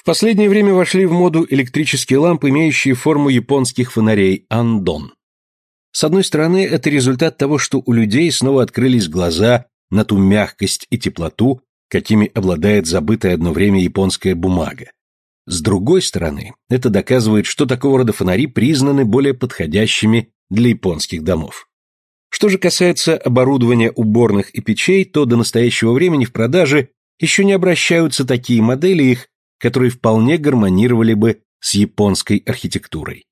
В последнее время вошли в моду электрические лампы, имеющие форму японских фонарей андон. С одной стороны, это результат того, что у людей снова открылись глаза на ту мягкость и теплоту, какими обладает забытая одно время японская бумага. С другой стороны, это доказывает, что такого рода фонари признаны более подходящими для японских домов. Что же касается оборудования уборных и печей, то до настоящего времени в продаже еще не обращаются такие модели их, которые вполне гармонировали бы с японской архитектурой.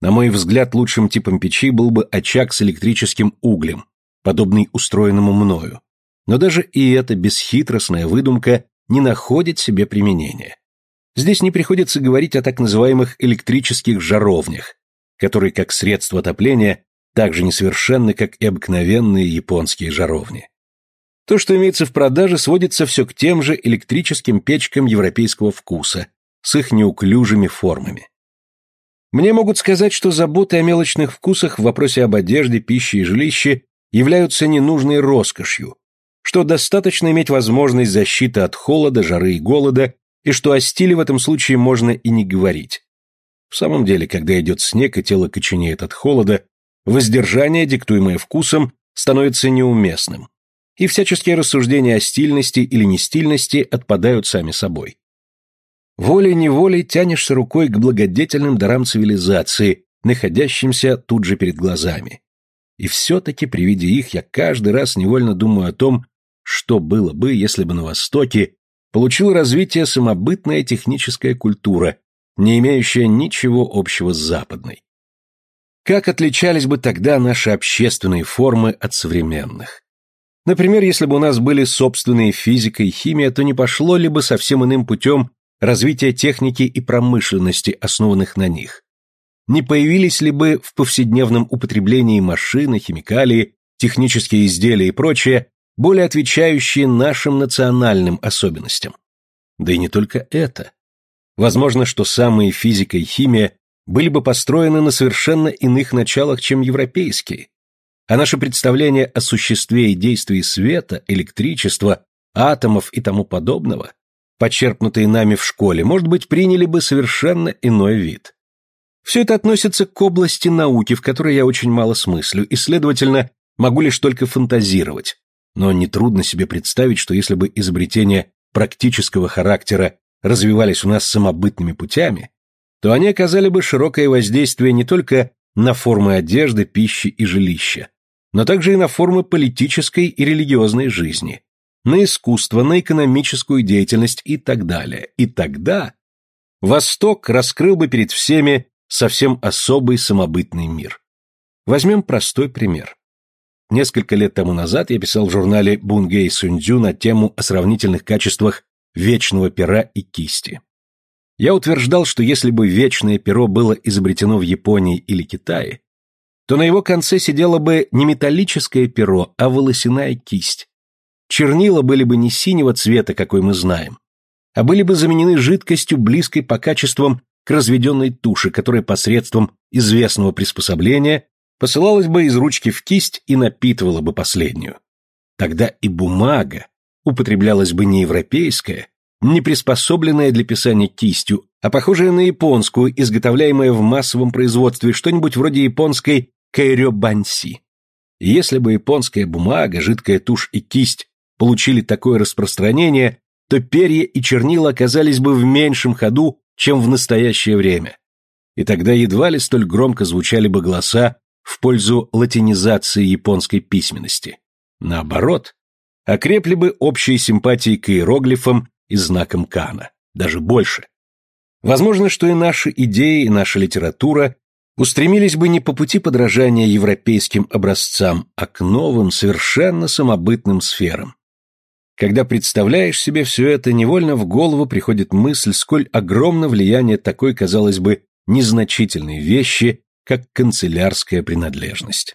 На мой взгляд, лучшим типом печи был бы очаг с электрическим углем, подобный устроенному мною. Но даже и эта бесхитростная выдумка не находит себе применения. Здесь не приходится говорить о так называемых электрических жаровнях, которые как средство отопления так же несовершенны, как и обыкновенные японские жаровни. То, что имеется в продаже, сводится все к тем же электрическим печкам европейского вкуса, с их неуклюжими формами. Мне могут сказать, что заботы о мелочных вкусах в вопросе об одежде, пище и жилище являются ненужной роскошью, что достаточно иметь возможность защиты от холода, жары и голода, и что о стиле в этом случае можно и не говорить. В самом деле, когда идет снег и тело коченеет от холода, воздержание, диктуемое вкусом, становится неуместным и всяческие рассуждения о стильности или нестильности отпадают сами собой. Волей-неволей тянешься рукой к благодетельным дарам цивилизации, находящимся тут же перед глазами. И все-таки при виде их я каждый раз невольно думаю о том, что было бы, если бы на Востоке получила развитие самобытная техническая культура, не имеющая ничего общего с западной. Как отличались бы тогда наши общественные формы от современных? Например, если бы у нас были собственные физика и химия, то не пошло ли бы совсем иным путем развитие техники и промышленности, основанных на них? Не появились ли бы в повседневном употреблении машины, химикалии, технические изделия и прочее, более отвечающие нашим национальным особенностям? Да и не только это. Возможно, что самые физика и химия были бы построены на совершенно иных началах, чем европейские, а наше представление о существе и действии света, электричества, атомов и тому подобного, почерпнутые нами в школе, может быть, приняли бы совершенно иной вид. Все это относится к области науки, в которой я очень мало смыслю, и, следовательно, могу лишь только фантазировать. Но нетрудно себе представить, что если бы изобретения практического характера развивались у нас самобытными путями, то они оказали бы широкое воздействие не только на формы одежды, пищи и жилища, но также и на формы политической и религиозной жизни, на искусство, на экономическую деятельность и так далее. И тогда Восток раскрыл бы перед всеми совсем особый самобытный мир. Возьмем простой пример. Несколько лет тому назад я писал в журнале Бунгей Суньцзю на тему о сравнительных качествах вечного пера и кисти. Я утверждал, что если бы вечное перо было изобретено в Японии или Китае, то на его конце сидело бы не металлическое перо, а волосяная кисть. Чернила были бы не синего цвета, какой мы знаем, а были бы заменены жидкостью, близкой по качествам к разведенной туши, которая посредством известного приспособления посылалась бы из ручки в кисть и напитывала бы последнюю. Тогда и бумага употреблялась бы не европейская, не приспособленная для писания кистью, а похожая на японскую, изготовляемая в массовом производстве, что-нибудь вроде японской кайрё-банси. Если бы японская бумага, жидкая тушь и кисть получили такое распространение, то перья и чернила оказались бы в меньшем ходу, чем в настоящее время. И тогда едва ли столь громко звучали бы голоса в пользу латинизации японской письменности. Наоборот, окрепли бы общие симпатии к иероглифам и знакам Кана, даже больше. Возможно, что и наши идеи, и наша литература устремились бы не по пути подражания европейским образцам, а к новым, совершенно самобытным сферам. Когда представляешь себе все это, невольно в голову приходит мысль, сколь огромно влияние такой, казалось бы, незначительной вещи, как канцелярская принадлежность.